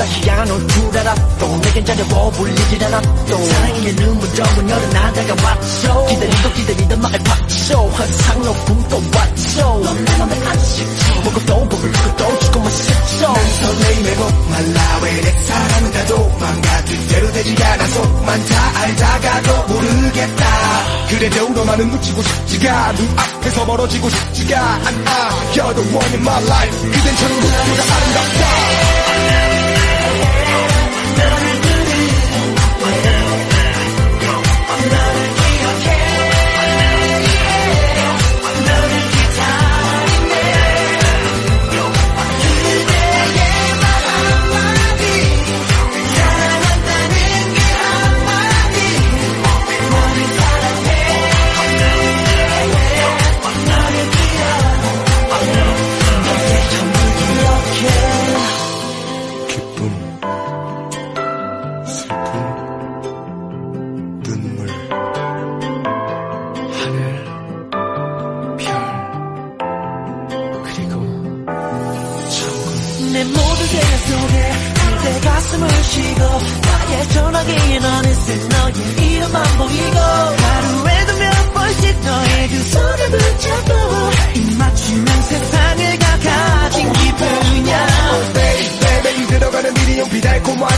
다시 올두 알아 또 내겐 어울리질 않아 또 사랑의 눈물 적은 여름 나다가 왔죠 기다리고 기다리던 나의 봤죠 환상 높은 또 왔죠 넌내 맘에 아직도 보고 또 보고 또 죽고만 싶죠 설레임에 목말라 왜내 사랑은 다 도망가듯 되지 않아서만 다 알다가도 모르겠다. 그래도 너만은 놓치고 싶지가 눈앞에서 멀어지고 싶지가 않아. You're the one in my life. 그댄 천국보다 아름답다 하늘 별 그리고 천국. 내 모든 생각 속에 그대 가슴을 쉬고 나의 전화기에 어느새 너의 이름만 보이고 하루에도 몇 번씩 너의 두 손을 붙잡고 입 맞추면 세상을 다 가진 기분이야. Baby 매일 들어가는 미리 용 비 달콤한